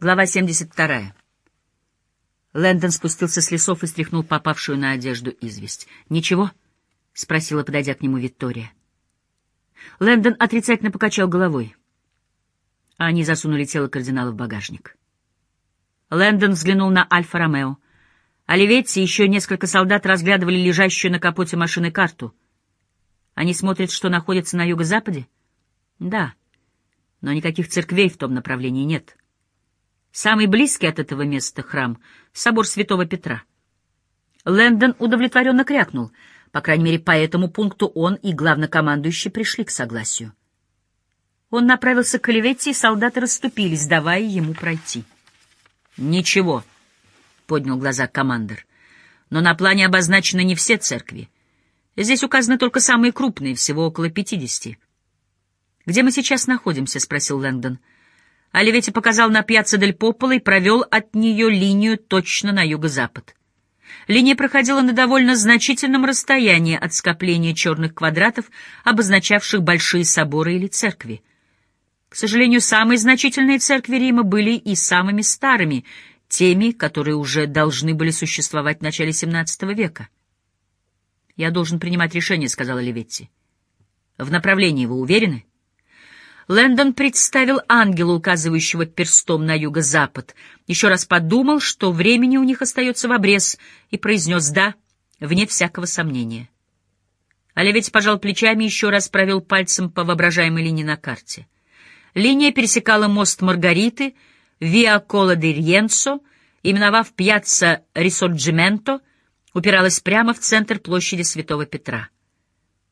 Глава 72. Лэндон спустился с лесов и стряхнул попавшую на одежду известь. «Ничего?» — спросила, подойдя к нему Виктория. Лэндон отрицательно покачал головой. А они засунули тело кардинала в багажник. Лэндон взглянул на Альфа-Ромео. Оливетти и еще несколько солдат разглядывали лежащую на капоте машины карту. Они смотрят, что находится на юго-западе? Да, но никаких церквей в том направлении нет. Самый близкий от этого места храм — собор святого Петра. Лэндон удовлетворенно крякнул. По крайней мере, по этому пункту он и главнокомандующий пришли к согласию. Он направился к Оливетти, и солдаты расступились, давая ему пройти. «Ничего», — поднял глаза командир. «Но на плане обозначены не все церкви. Здесь указаны только самые крупные, всего около пятидесяти». «Где мы сейчас находимся?» — спросил Лэндон. Оливетти показал на пьяцца дель Пополо и провел от нее линию точно на юго-запад. Линия проходила на довольно значительном расстоянии от скопления черных квадратов, обозначавших большие соборы или церкви. К сожалению, самые значительные церкви Рима были и самыми старыми, теми, которые уже должны были существовать в начале XVII века. «Я должен принимать решение», — сказала Леветти. «В направлении вы уверены?» Лэндон представил ангела, указывающего перстом на юго-запад, еще раз подумал, что времени у них остается в обрез, и произнес «да», вне всякого сомнения. Оливетти пожал плечами и еще раз провел пальцем по воображаемой линии на карте — Линия пересекала мост Маргариты, Виа Кола де Риенцо, именовав пьяцца Рисорджименто, упиралась прямо в центр площади Святого Петра.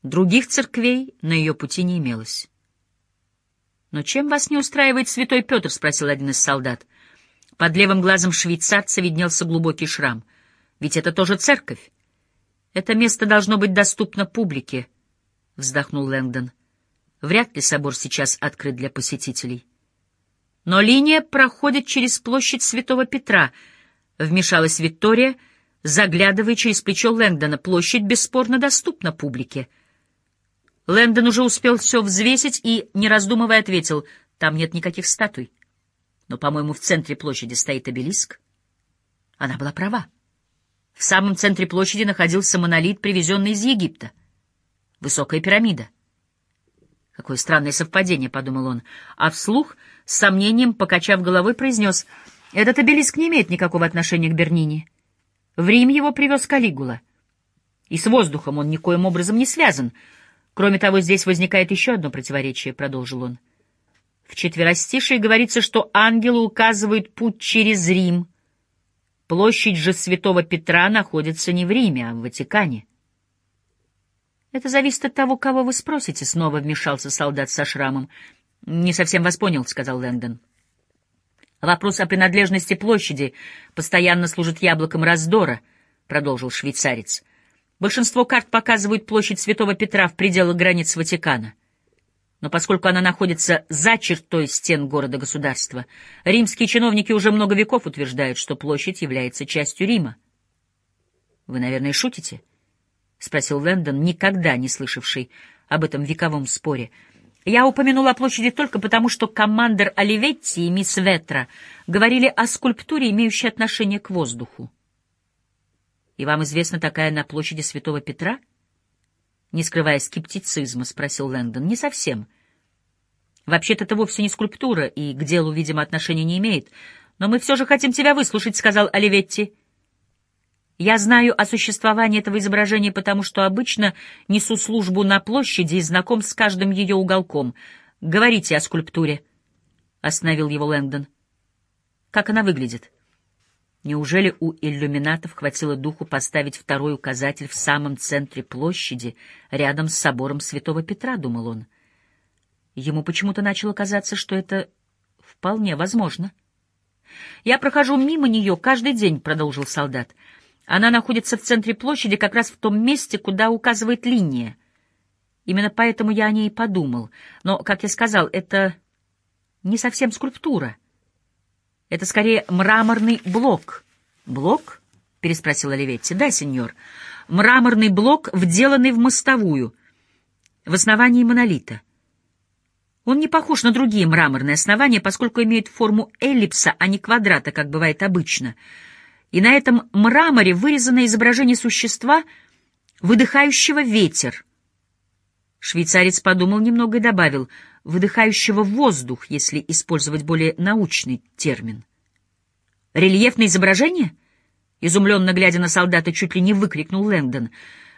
Других церквей на ее пути не имелось. «Но чем вас не устраивает Святой Петр?» — спросил один из солдат. Под левым глазом швейцарца виднелся глубокий шрам. «Ведь это тоже церковь. Это место должно быть доступно публике», — вздохнул Лэнгдон. Вряд ли собор сейчас открыт для посетителей. Но линия проходит через площадь Святого Петра, вмешалась Виктория, заглядывая через плечо Лэндона. Площадь бесспорно доступна публике. Лэндон уже успел все взвесить и, не раздумывая, ответил, там нет никаких статуй. Но, по-моему, в центре площади стоит обелиск. Она была права. В самом центре площади находился монолит, привезенный из Египта. Высокая пирамида — Какое странное совпадение, — подумал он, а вслух, с сомнением, покачав головой, произнес, — этот обелиск не имеет никакого отношения к Бернини. В Рим его привез Калигула. И с воздухом он никоим образом не связан. Кроме того, здесь возникает еще одно противоречие, — продолжил он. В четверостишии говорится, что ангелы указывают путь через Рим. Площадь же Святого Петра находится не в Риме, а в Ватикане. Это зависит от того, кого вы спросите, — снова вмешался солдат со шрамом. — Не совсем вас понял, — сказал Лэндон. Вопрос о принадлежности площади постоянно служит яблоком раздора, — продолжил швейцарец. Большинство карт показывают площадь Святого Петра в пределах границ Ватикана. Но поскольку она находится за чертой стен города-государства, римские чиновники уже много веков утверждают, что площадь является частью Рима. Вы, наверное, шутите? —— спросил Лэндон, никогда не слышавший об этом вековом споре. «Я упомянул о площади только потому, что командир Оливетти и мисс Ветра говорили о скульптуре, имеющей отношение к воздуху». «И вам известна такая на площади Святого Петра?» Не скрывая скептицизма, спросил Лэндон. «Не совсем. Вообще-то это вовсе не скульптура и к делу, видимо, отношения не имеет. Но мы все же хотим тебя выслушать», — сказал Оливетти. Я знаю о существовании этого изображения, потому что обычно несу службу на площади и знаком с каждым ее уголком. Говорите о скульптуре. Остановил его Лэнгдон. Как она выглядит? Неужели у иллюминатов хватило духу поставить второй указатель в самом центре площади, рядом с собором Святого Петра, думал он. Ему почему-то начало казаться, что это вполне возможно. «Я прохожу мимо нее каждый день», — продолжил солдат. Она находится в центре площади, как раз в том месте, куда указывает линия. Именно поэтому я о ней подумал. Но, как я сказал, это не совсем скульптура. Это скорее мраморный блок. «Блок?» — переспросил Оливетти. «Да, сеньор. Мраморный блок, вделанный в мостовую, в основании монолита. Он не похож на другие мраморные основания, поскольку имеет форму эллипса, а не квадрата, как бывает обычно. И на этом мраморе вырезано изображение существа, выдыхающего ветер. Швейцарец подумал немного и добавил «выдыхающего воздух», если использовать более научный термин. «Рельефное изображение?» Изумленно глядя на солдата, чуть ли не выкрикнул Лэндон.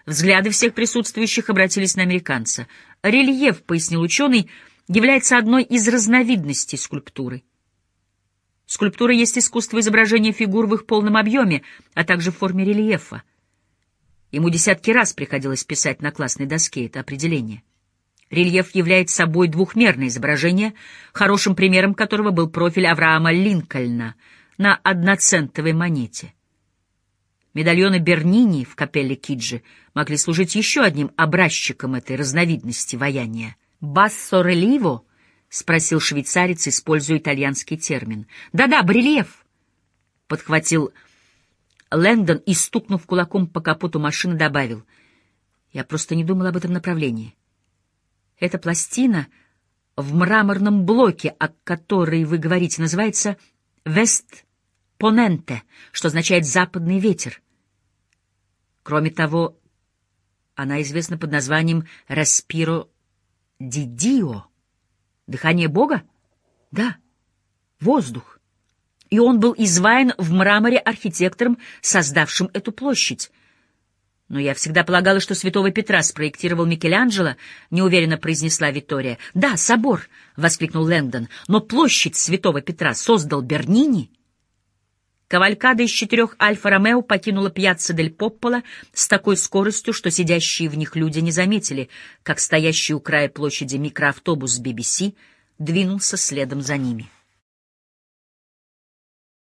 Взгляды всех присутствующих обратились на американца. «Рельеф», — пояснил ученый, — является одной из разновидностей скульптуры. Скульптура есть искусство изображения фигур в их полном объеме, а также в форме рельефа. Ему десятки раз приходилось писать на классной доске это определение. Рельеф является собой двухмерное изображение, хорошим примером которого был профиль Авраама Линкольна на одноцентовой монете. Медальоны Бернини в капелле Киджи могли служить еще одним образчиком этой разновидности ваяния. «Бассо-реливо?» — спросил швейцарец, используя итальянский термин. «Да-да, барельеф!» — подхватил Лэндон и, стукнув кулаком по капоту машины, добавил. «Я просто не думал об этом направлении. Эта пластина в мраморном блоке, о которой вы говорите, называется «Вест-Поненте», что означает «западный ветер». Кроме того, она известна под названием «Респиро Дидио. Дыхание Бога? Да. Воздух. И он был изваян в мраморе архитектором, создавшим эту площадь. Но я всегда полагала, что святого Петра спроектировал Микеланджело, неуверенно произнесла Виктория. Да, собор, воскликнул Лэндон, но площадь святого Петра создал Бернини. Кавалькада из четырех Альфа-Ромео покинула пьяцца дель Поппола с такой скоростью, что сидящие в них люди не заметили, как стоящий у края площади микроавтобус BBC двинулся следом за ними.